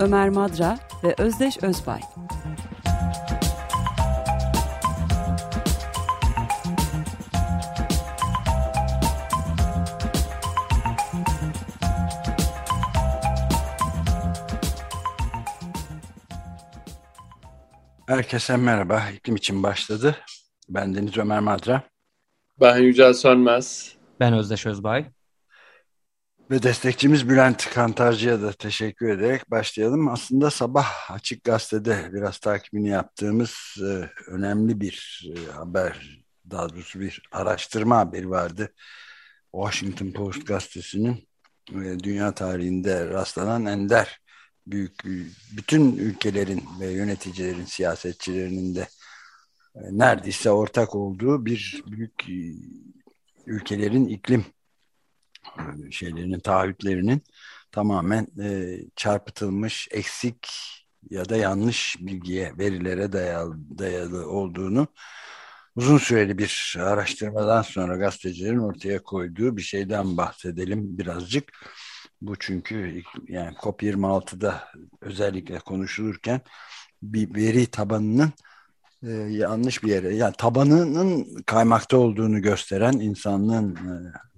Ömer Madra ve Özdeş Özbay. Herkese merhaba. İklim için başladı. Ben Deniz Ömer Madra. Ben Yücel Sönmez. Ben Özdeş Özbay. Ve destekçimiz Bülent Kantarcı'ya da teşekkür ederek başlayalım. Aslında sabah Açık Gazete'de biraz takibini yaptığımız e, önemli bir e, haber, daha doğrusu bir araştırma haberi vardı. Washington Post gazetesinin e, dünya tarihinde rastlanan ender büyük bütün ülkelerin ve yöneticilerin, siyasetçilerinin de e, neredeyse ortak olduğu bir büyük e, ülkelerin iklim e, şeylerinin, taahhütlerinin tamamen e, çarpıtılmış, eksik ya da yanlış bilgiye, verilere dayalı, dayalı olduğunu uzun süreli bir araştırmadan sonra gazetecilerin ortaya koyduğu bir şeyden bahsedelim birazcık. Bu çünkü yani COP26'da özellikle konuşulurken bir veri tabanının e, yanlış bir yere yani tabanının kaymakta olduğunu gösteren insanlığın e,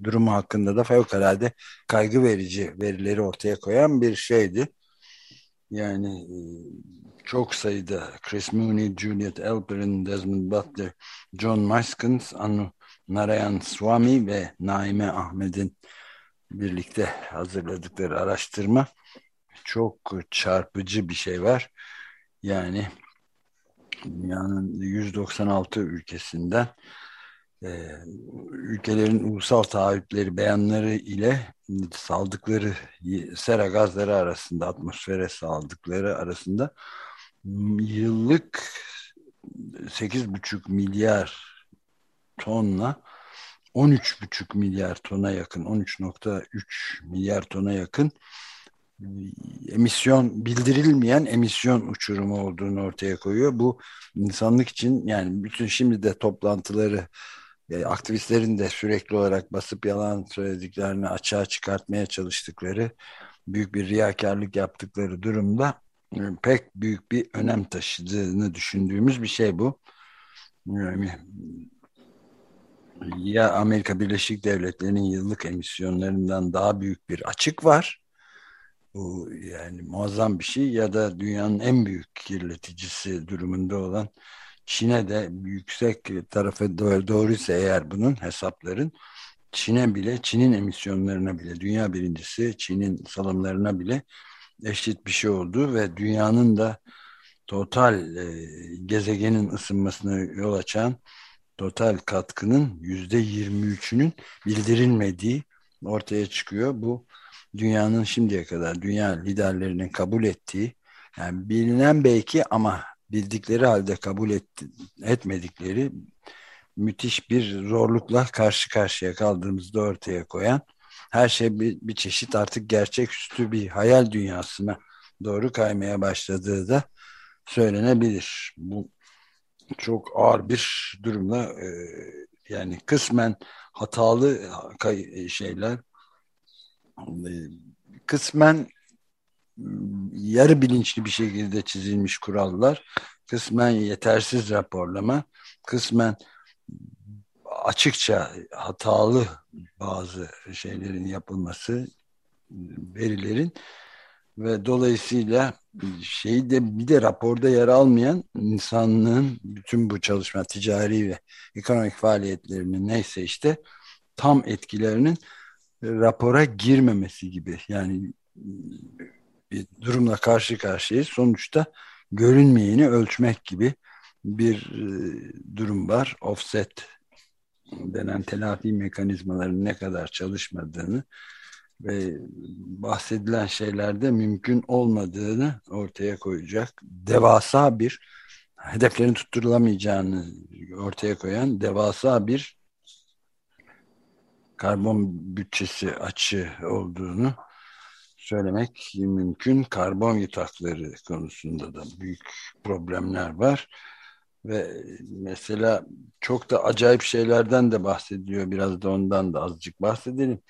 durumu hakkında da fevkalade kaygı verici verileri ortaya koyan bir şeydi. Yani e, çok sayıda Chris Mooney, Juliet Alperin, Desmond Butler, John Maskins, Anu Narayan Swami ve Naime Ahmet'in birlikte hazırladıkları araştırma çok çarpıcı bir şey var. Yani dünyanın 196 ülkesinden e, ülkelerin ulusal taahhütleri beyanları ile saldıkları sera gazları arasında atmosfere saldıkları arasında yıllık 8,5 milyar tonla 13,5 milyar tona yakın 13.3 milyar tona yakın emisyon bildirilmeyen emisyon uçurumu olduğunu ortaya koyuyor. Bu insanlık için yani bütün şimdi de toplantıları e, aktivistlerin de sürekli olarak basıp yalan söylediklerini açığa çıkartmaya çalıştıkları büyük bir riyakarlık yaptıkları durumda e, pek büyük bir önem taşıdığını düşündüğümüz bir şey bu. Yani ya Amerika Birleşik Devletleri'nin yıllık emisyonlarından daha büyük bir açık var. Bu yani muazzam bir şey ya da dünyanın en büyük kirleticisi durumunda olan Çin'e de yüksek tarafı doğruysa eğer bunun hesapların Çin'e bile Çin'in emisyonlarına bile dünya birincisi Çin'in salımlarına bile eşit bir şey oldu ve dünyanın da total e, gezegenin ısınmasına yol açan total katkının yüzde yirmi üçünün bildirilmediği ortaya çıkıyor. Bu dünyanın şimdiye kadar dünya liderlerinin kabul ettiği yani bilinen belki ama bildikleri halde kabul et, etmedikleri müthiş bir zorlukla karşı karşıya kaldığımızda ortaya koyan her şey bir, bir çeşit artık gerçeküstü bir hayal dünyasına doğru kaymaya başladığı da söylenebilir. Bu çok ağır bir durumla e, yani kısmen hatalı şeyler kısmen yarı bilinçli bir şekilde çizilmiş kurallar kısmen yetersiz raporlama kısmen açıkça hatalı bazı şeylerin yapılması verilerin ve dolayısıyla şeyi de bir de raporda yer almayan insanlığın bütün bu çalışma ticari ve ekonomik faaliyetlerinin neyse işte tam etkilerinin rapora girmemesi gibi yani bir durumla karşı karşıyayız. Sonuçta görünmeyeni ölçmek gibi bir e, durum var. Offset denen telafi mekanizmalarının ne kadar çalışmadığını ve bahsedilen şeylerde mümkün olmadığını ortaya koyacak devasa bir hedeflerin tutturulamayacağını ortaya koyan devasa bir karbon bütçesi açı olduğunu söylemek mümkün. Karbon yatakları konusunda da büyük problemler var. Ve mesela çok da acayip şeylerden de bahsediliyor. Biraz da ondan da azıcık bahsedelim.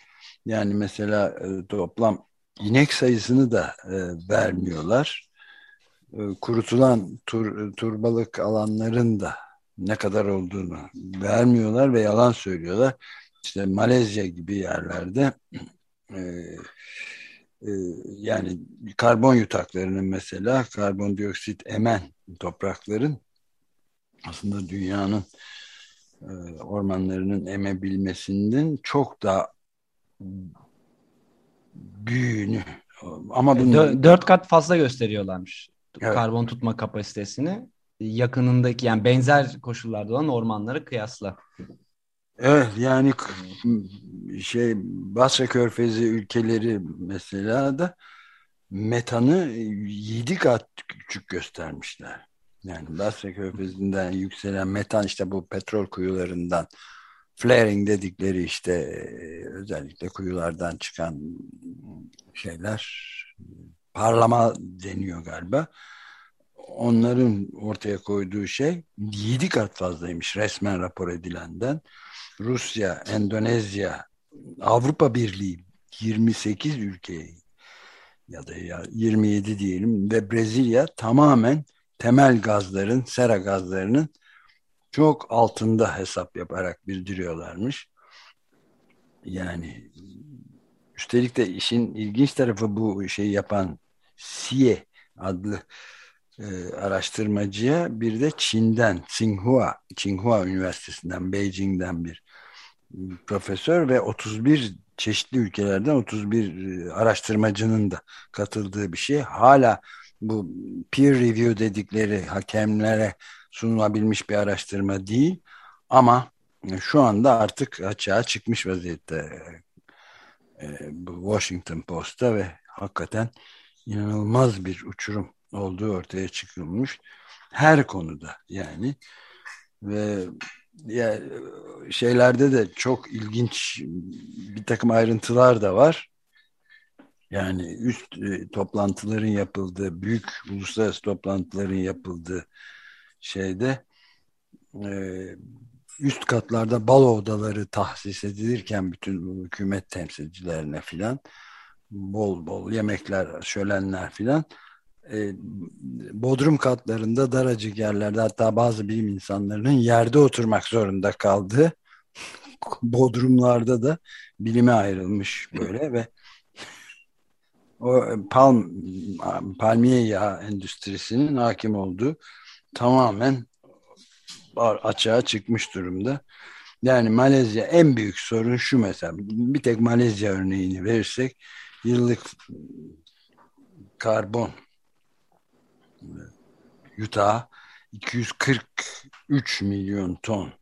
Yani mesela e, toplam inek sayısını da e, vermiyorlar. E, kurutulan tur, turbalık alanların da ne kadar olduğunu vermiyorlar ve yalan söylüyorlar. İşte Malezya gibi yerlerde e, e, yani karbon yutaklarının mesela karbondioksit emen toprakların aslında dünyanın e, ormanlarının emebilmesinden çok daha büyüğünü ama bunu dört kat fazla gösteriyorlarmış evet. karbon tutma kapasitesini yakınındaki yani benzer koşullarda olan ormanları kıyasla. Evet yani şey Basra Körfezi ülkeleri mesela da metanı yedi kat küçük göstermişler. Yani Basra Körfezi'nden yükselen metan işte bu petrol kuyularından flaring dedikleri işte e, özellikle kuyulardan çıkan şeyler parlama deniyor galiba. Onların ortaya koyduğu şey yedi kat fazlaymış resmen rapor edilenden. Rusya, Endonezya, Avrupa Birliği 28 ülke ya da ya 27 diyelim ve Brezilya tamamen temel gazların, sera gazlarının çok altında hesap yaparak bildiriyorlarmış. Yani üstelik de işin ilginç tarafı bu şeyi yapan SIE adlı e, araştırmacıya bir de Çin'den Tsinghua, Tsinghua Üniversitesi'nden Beijing'den bir profesör ve 31 çeşitli ülkelerden 31 e, araştırmacının da katıldığı bir şey. Hala bu peer review dedikleri hakemlere sunulabilmiş bir araştırma değil ama şu anda artık açığa çıkmış vaziyette e, Washington Post'ta ve hakikaten inanılmaz bir uçurum olduğu ortaya çıkılmış her konuda yani ve ya, şeylerde de çok ilginç bir takım ayrıntılar da var. Yani üst e, toplantıların yapıldığı, büyük uluslararası toplantıların yapıldığı şeyde e, üst katlarda balo odaları tahsis edilirken bütün hükümet temsilcilerine filan bol bol yemekler, şölenler filan e, bodrum katlarında daracık yerlerde hatta bazı bilim insanlarının yerde oturmak zorunda kaldığı bodrumlarda da bilime ayrılmış böyle ve o palm palmiye yağı endüstrisinin hakim olduğu tamamen açığa çıkmış durumda. Yani Malezya en büyük sorun şu mesela bir tek Malezya örneğini verirsek yıllık karbon Utah 243 milyon ton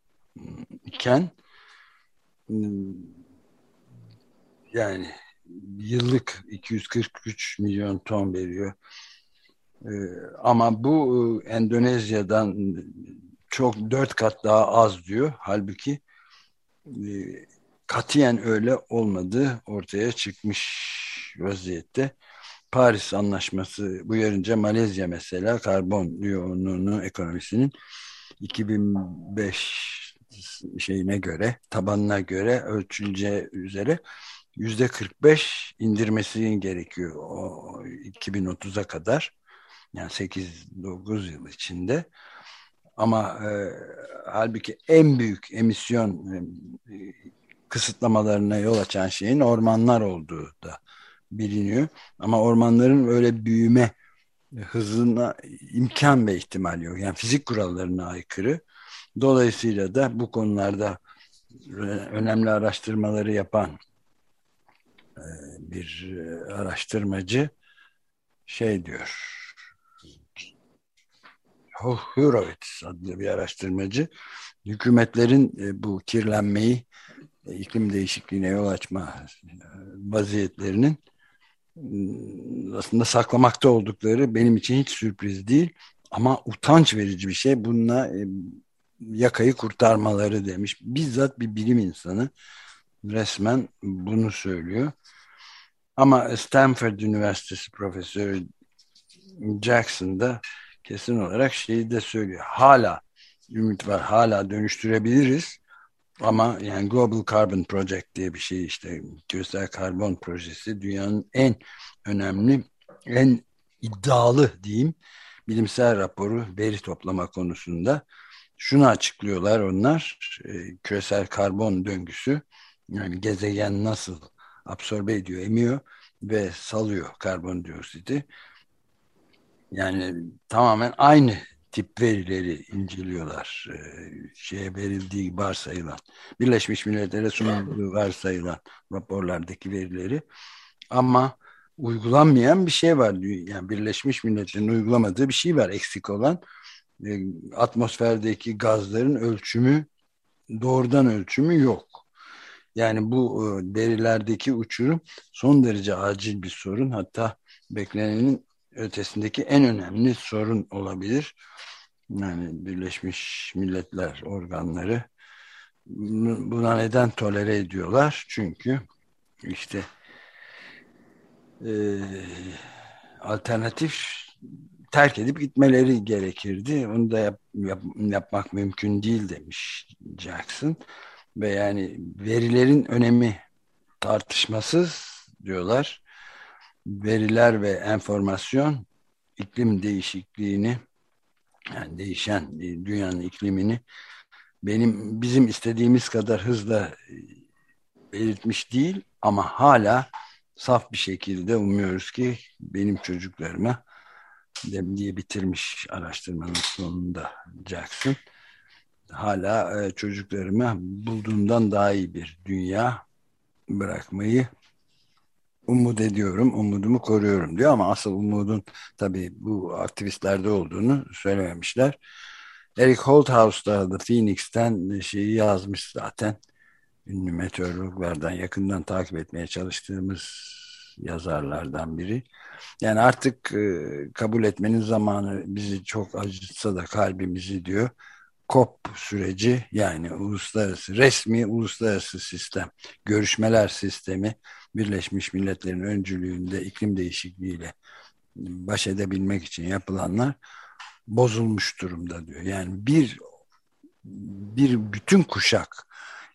iken yani yıllık 243 milyon ton veriyor. Ee, ama bu Endonezya'dan çok dört kat daha az diyor. Halbuki e, katiyen öyle olmadığı ortaya çıkmış vaziyette. Paris Anlaşması uyarınca Malezya mesela karbon yoğunluğunu ekonomisinin 2005 şeyine göre tabanına göre ölçüleceği üzere yüzde 45 indirmesi gerekiyor o 2030'a kadar. Yani 8-9 yıl içinde. Ama e, halbuki en büyük emisyon e, kısıtlamalarına yol açan şeyin ormanlar olduğu da biliniyor. Ama ormanların öyle büyüme hızına imkan ve ihtimal yok. Yani fizik kurallarına aykırı. Dolayısıyla da bu konularda önemli araştırmaları yapan e, bir e, araştırmacı şey diyor Horowitz adlı bir araştırmacı hükümetlerin e, bu kirlenmeyi iklim değişikliğine yol açma vaziyetlerinin aslında saklamakta oldukları benim için hiç sürpriz değil ama utanç verici bir şey. Bununla yakayı kurtarmaları demiş. Bizzat bir bilim insanı resmen bunu söylüyor. Ama Stanford Üniversitesi Profesörü Jackson da kesin olarak şeyi de söylüyor. Hala ümit var, hala dönüştürebiliriz. Ama yani Global Carbon Project diye bir şey işte küresel karbon projesi dünyanın en önemli, en iddialı diyeyim bilimsel raporu veri toplama konusunda şunu açıklıyorlar onlar e, küresel karbon döngüsü yani gezegen nasıl absorbe ediyor, emiyor ve salıyor karbondioksiti. Yani tamamen aynı tip verileri inceliyorlar. E, şeye verildiği varsayılan, Birleşmiş Milletler'e sunulduğu varsayılan raporlardaki verileri. Ama uygulanmayan bir şey var. Yani Birleşmiş Milletler'in uygulamadığı bir şey var eksik olan. E, atmosferdeki gazların ölçümü doğrudan ölçümü yok. Yani bu e, verilerdeki uçurum son derece acil bir sorun. Hatta beklenenin ötesindeki en önemli sorun olabilir. Yani Birleşmiş Milletler organları buna neden tolere ediyorlar? Çünkü işte e, alternatif terk edip gitmeleri gerekirdi. Onu da yap, yap, yapmak mümkün değil demiş Jackson. Ve yani verilerin önemi tartışmasız diyorlar. Veriler ve enformasyon iklim değişikliğini yani değişen dünyanın iklimini benim bizim istediğimiz kadar hızla belirtmiş değil ama hala saf bir şekilde umuyoruz ki benim çocuklarıma diye bitirmiş araştırmanın sonunda Jackson. Hala e, çocuklarıma bulduğumdan daha iyi bir dünya bırakmayı umut ediyorum, umudumu koruyorum diyor ama asıl umudun tabii bu aktivistlerde olduğunu söylememişler. Eric Holthaus da Phoenix'ten şeyi yazmış zaten. Ünlü meteorologlardan yakından takip etmeye çalıştığımız yazarlardan biri. Yani artık e, kabul etmenin zamanı bizi çok acıtsa da kalbimizi diyor. COP süreci yani uluslararası resmi uluslararası sistem görüşmeler sistemi Birleşmiş Milletler'in öncülüğünde iklim değişikliğiyle baş edebilmek için yapılanlar bozulmuş durumda diyor. Yani bir bir bütün kuşak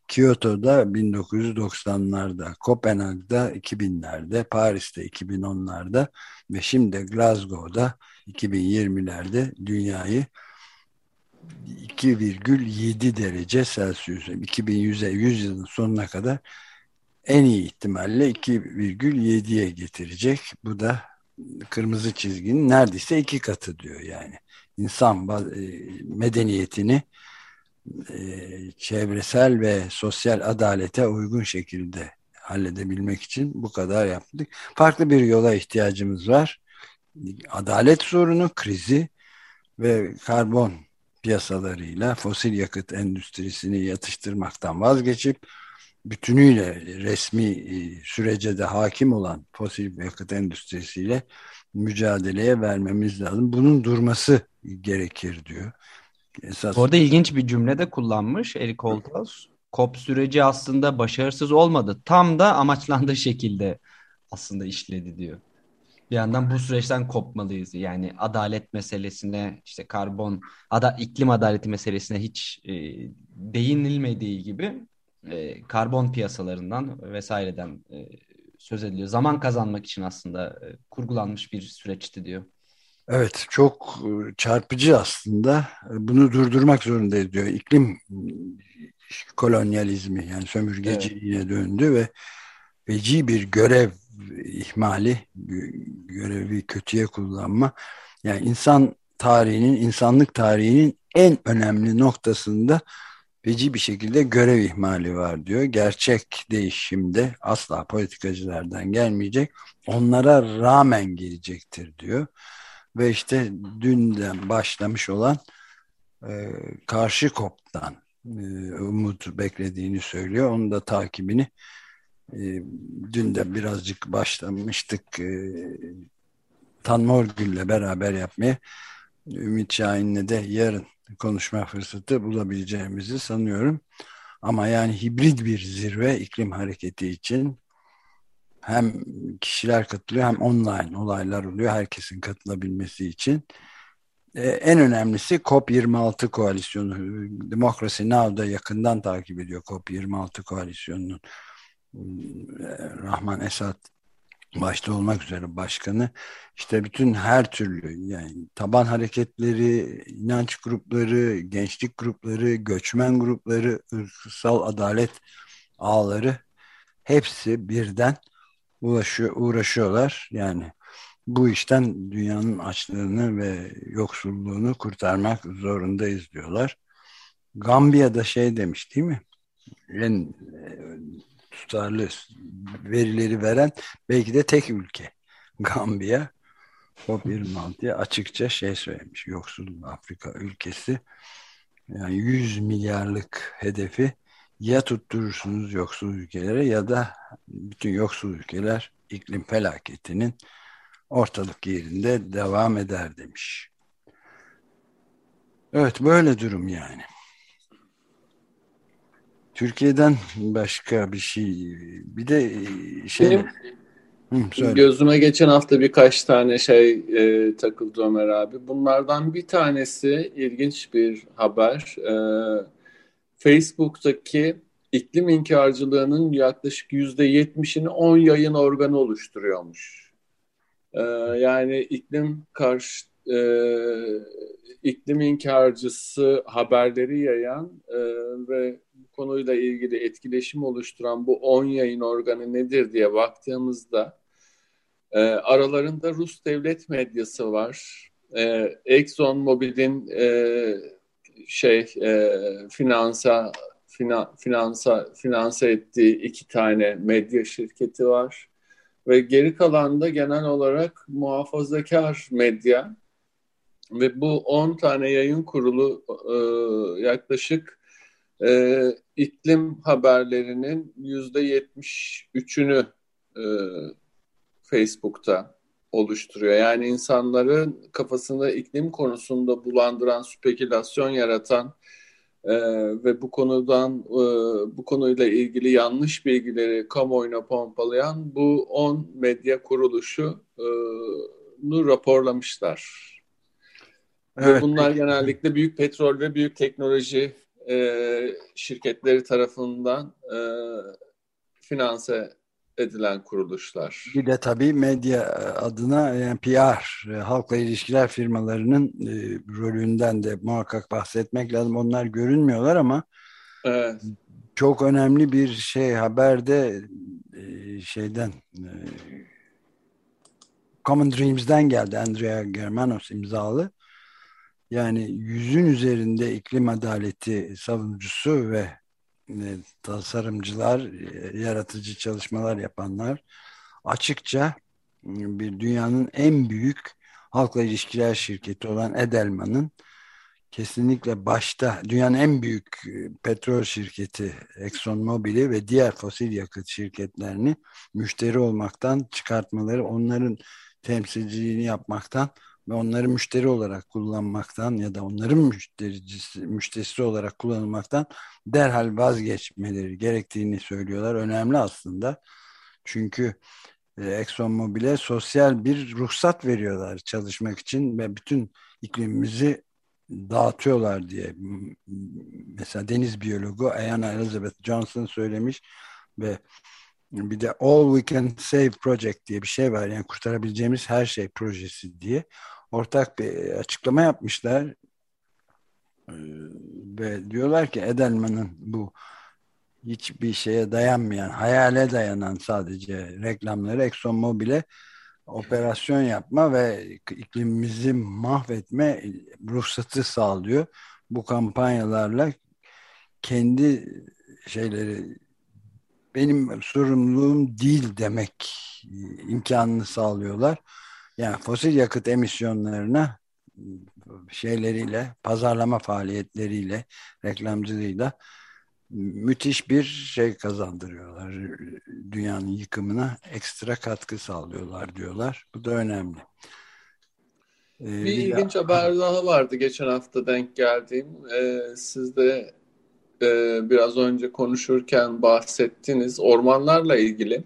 Kyoto'da 1990'larda, Kopenhag'da 2000'lerde, Paris'te 2010'larda ve şimdi Glasgow'da 2020'lerde dünyayı 2,7 derece Celsius 2100'e 100 yılın sonuna kadar en iyi ihtimalle 2,7'ye getirecek. Bu da kırmızı çizginin neredeyse iki katı diyor yani. İnsan e, medeniyetini e, çevresel ve sosyal adalete uygun şekilde halledebilmek için bu kadar yaptık. Farklı bir yola ihtiyacımız var. Adalet sorunu, krizi ve karbon piyasalarıyla fosil yakıt endüstrisini yatıştırmaktan vazgeçip bütünüyle resmi e, sürece de hakim olan fosil yakıt endüstrisiyle mücadeleye vermemiz lazım. Bunun durması gerekir diyor. Esas... Orada ilginç bir cümle de kullanmış Eric Holthaus. COP süreci aslında başarısız olmadı. Tam da amaçlandığı şekilde aslında işledi diyor. Bir yandan bu süreçten kopmalıyız. Yani adalet meselesine, işte karbon, ada, iklim adaleti meselesine hiç e, değinilmediği gibi e, karbon piyasalarından vesaireden e, söz ediliyor. Zaman kazanmak için aslında e, kurgulanmış bir süreçti diyor. Evet çok e, çarpıcı aslında. Bunu durdurmak zorundayız diyor. İklim kolonyalizmi yani sömürgeciliğine evet. döndü ve feci bir görev ihmali, görevi kötüye kullanma. Yani insan tarihinin, insanlık tarihinin en önemli noktasında feci bir şekilde görev ihmali var diyor. Gerçek değişimde asla politikacılardan gelmeyecek. Onlara rağmen gelecektir diyor. Ve işte dünden başlamış olan e, karşı koptan e, umut beklediğini söylüyor. Onun da takibini dün de birazcık başlamıştık e, Tan Morgül'le beraber yapmaya. Ümit Şahin'le de yarın konuşma fırsatı bulabileceğimizi sanıyorum. Ama yani hibrit bir zirve iklim hareketi için hem kişiler katılıyor hem online olaylar oluyor herkesin katılabilmesi için. Ee, en önemlisi COP26 koalisyonu. Demokrasi Now'da yakından takip ediyor COP26 koalisyonunun. Rahman Esat başta olmak üzere başkanı işte bütün her türlü yani taban hareketleri, inanç grupları, gençlik grupları, göçmen grupları, ırksal adalet ağları hepsi birden ulaşıyor, uğraşıyorlar. Yani bu işten dünyanın açlığını ve yoksulluğunu kurtarmak zorundayız diyorlar. Gambiya'da şey demiş değil mi? En tutarlı verileri veren belki de tek ülke Gambiya. COP26'ya açıkça şey söylemiş. Yoksul Afrika ülkesi yani 100 milyarlık hedefi ya tutturursunuz yoksul ülkelere ya da bütün yoksul ülkeler iklim felaketinin ortalık yerinde devam eder demiş. Evet böyle durum yani. Türkiye'den başka bir şey bir de e, şey Benim Hı, gözüme geçen hafta birkaç tane şey e, takıldı Ömer abi. Bunlardan bir tanesi ilginç bir haber. E, Facebook'taki iklim inkarcılığının yaklaşık yüzde yetmişini on yayın organı oluşturuyormuş. E, yani iklim karşı e, iklim inkarcısı haberleri yayan e, ve konuyla ilgili etkileşim oluşturan bu 10 yayın organı nedir diye baktığımızda e, aralarında Rus devlet medyası var. E, Exxon Mobil'in e, şey e, finansa fina, finansa finanse ettiği iki tane medya şirketi var ve geri kalan da genel olarak muhafazakar medya ve bu 10 tane yayın kurulu e, yaklaşık e, iklim haberlerinin yüzde yetmiş üçünü e, Facebook'ta oluşturuyor. Yani insanların kafasında iklim konusunda bulandıran, spekülasyon yaratan e, ve bu konudan e, bu konuyla ilgili yanlış bilgileri kamuoyuna pompalayan bu 10 medya kuruluşu e, raporlamışlar. Evet. Ve bunlar genellikle büyük petrol ve büyük teknoloji e, şirketleri tarafından e, finanse edilen kuruluşlar. Bir de tabii medya adına yani PR, e, halkla ilişkiler firmalarının e, rolünden de muhakkak bahsetmek lazım. Onlar görünmüyorlar ama evet. çok önemli bir şey haberde e, şeyden e, Common Dreams'den geldi Andrea Germanos imzalı. Yani yüzün üzerinde iklim adaleti savunucusu ve e, tasarımcılar, e, yaratıcı çalışmalar yapanlar açıkça e, bir dünyanın en büyük halkla ilişkiler şirketi olan Edelman'ın kesinlikle başta dünyanın en büyük e, petrol şirketi ExxonMobil'i ve diğer fosil yakıt şirketlerini müşteri olmaktan çıkartmaları, onların temsilciliğini yapmaktan ve onları müşteri olarak kullanmaktan ya da onların müştericisi, müşterisi olarak kullanılmaktan derhal vazgeçmeleri gerektiğini söylüyorlar. Önemli aslında. Çünkü e, ExxonMobil'e sosyal bir ruhsat veriyorlar çalışmak için ve bütün iklimimizi dağıtıyorlar diye. Mesela deniz biyologu Ayana Elizabeth Johnson söylemiş ve bir de All We Can Save Project diye bir şey var. Yani kurtarabileceğimiz her şey projesi diye ortak bir açıklama yapmışlar ee, ve diyorlar ki Edelman'ın bu hiçbir şeye dayanmayan, hayale dayanan sadece reklamları ExxonMobil'e operasyon yapma ve iklimimizi mahvetme ruhsatı sağlıyor. Bu kampanyalarla kendi şeyleri benim sorumluluğum değil demek imkanını sağlıyorlar. Yani fosil yakıt emisyonlarına şeyleriyle, pazarlama faaliyetleriyle, reklamcılığıyla müthiş bir şey kazandırıyorlar. Dünyanın yıkımına ekstra katkı sağlıyorlar diyorlar. Bu da önemli. Ee, bir ilginç ya, haber daha vardı geçen hafta denk geldiğim. Ee, siz de e, biraz önce konuşurken bahsettiniz ormanlarla ilgili.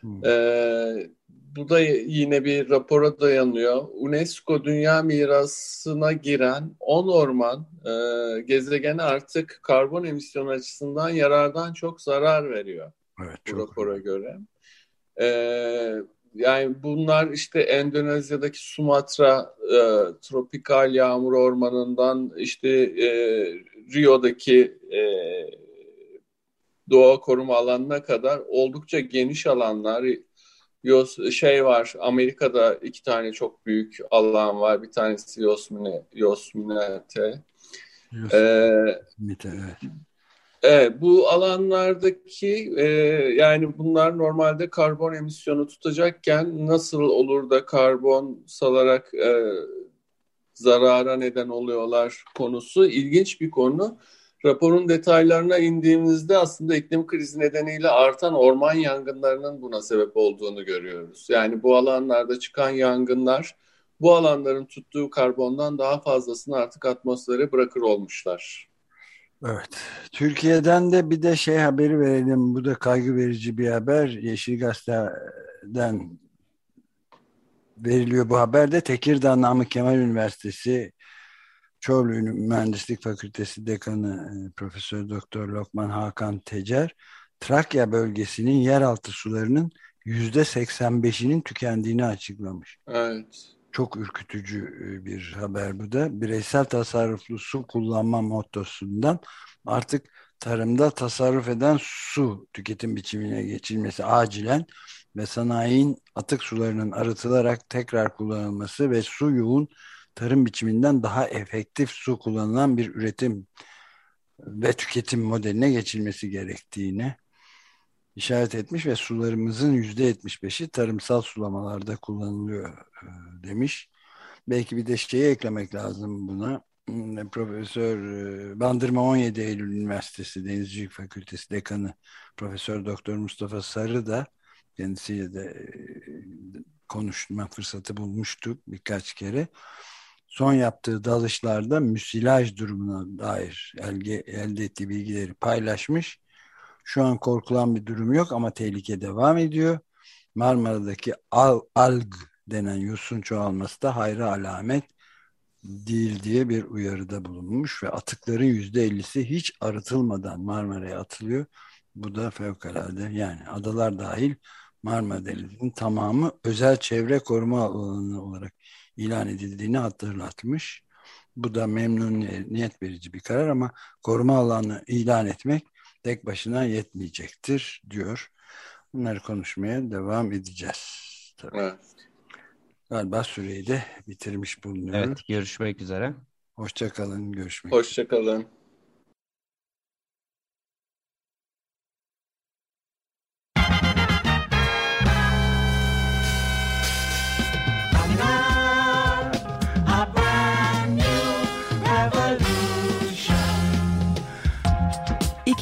Hmm. Ee, bu da yine bir rapora dayanıyor. UNESCO Dünya Mirası'na giren 10 orman e, gezegene artık karbon emisyonu açısından yarardan çok zarar veriyor. Evet, bu çok rapora göre. E, yani bunlar işte Endonezya'daki Sumatra e, tropikal yağmur ormanından işte e, Rio'daki e, doğa koruma alanına kadar oldukça geniş alanlar Yos, şey var Amerika'da iki tane çok büyük alan var. Bir tanesi Yosemite. Yosemite. Yosemite ee, evet. Evet, bu alanlardaki e, yani bunlar normalde karbon emisyonu tutacakken nasıl olur da karbon salarak e, zarara neden oluyorlar konusu ilginç bir konu. Raporun detaylarına indiğimizde aslında iklim krizi nedeniyle artan orman yangınlarının buna sebep olduğunu görüyoruz. Yani bu alanlarda çıkan yangınlar bu alanların tuttuğu karbondan daha fazlasını artık atmosfere bırakır olmuşlar. Evet. Türkiye'den de bir de şey haberi verelim. Bu da kaygı verici bir haber. Yeşil Gazete'den veriliyor bu haberde. Tekirdağ Namık Kemal Üniversitesi Çorlu Mühendislik Fakültesi Dekanı e, Profesör Doktor Lokman Hakan Tecer, Trakya bölgesinin yeraltı sularının yüzde 85'inin tükendiğini açıklamış. Evet. Çok ürkütücü e, bir haber bu da. Bireysel tasarruflu su kullanma mottosundan artık tarımda tasarruf eden su tüketim biçimine geçilmesi acilen ve sanayinin atık sularının arıtılarak tekrar kullanılması ve su yoğun tarım biçiminden daha efektif su kullanılan bir üretim ve tüketim modeline geçilmesi gerektiğini işaret etmiş ve sularımızın yüzde 75'i tarımsal sulamalarda kullanılıyor e, demiş. Belki bir de şeyi eklemek lazım buna. Hmm, Profesör e, Bandırma 17 Eylül Üniversitesi Denizcilik Fakültesi Dekanı Profesör Doktor Mustafa Sarı da kendisiyle de e, konuşma fırsatı bulmuştuk birkaç kere son yaptığı dalışlarda müsilaj durumuna dair elde, elde ettiği bilgileri paylaşmış. Şu an korkulan bir durum yok ama tehlike devam ediyor. Marmara'daki al, alg denen yosun çoğalması da hayra alamet değil diye bir uyarıda bulunmuş ve atıkların yüzde ellisi hiç arıtılmadan Marmara'ya atılıyor. Bu da fevkalade yani adalar dahil Marmara Denizi'nin tamamı özel çevre koruma alanı olarak ilan edildiğini hatırlatmış. Bu da memnuniyet verici bir karar ama koruma alanı ilan etmek tek başına yetmeyecektir diyor. Bunları konuşmaya devam edeceğiz. Tabii. Evet. Galiba süreyi de bitirmiş bulunuyoruz. Evet, görüşmek üzere. Hoşçakalın, görüşmek Hoşçakalın.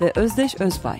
ve Özdeş Özbay.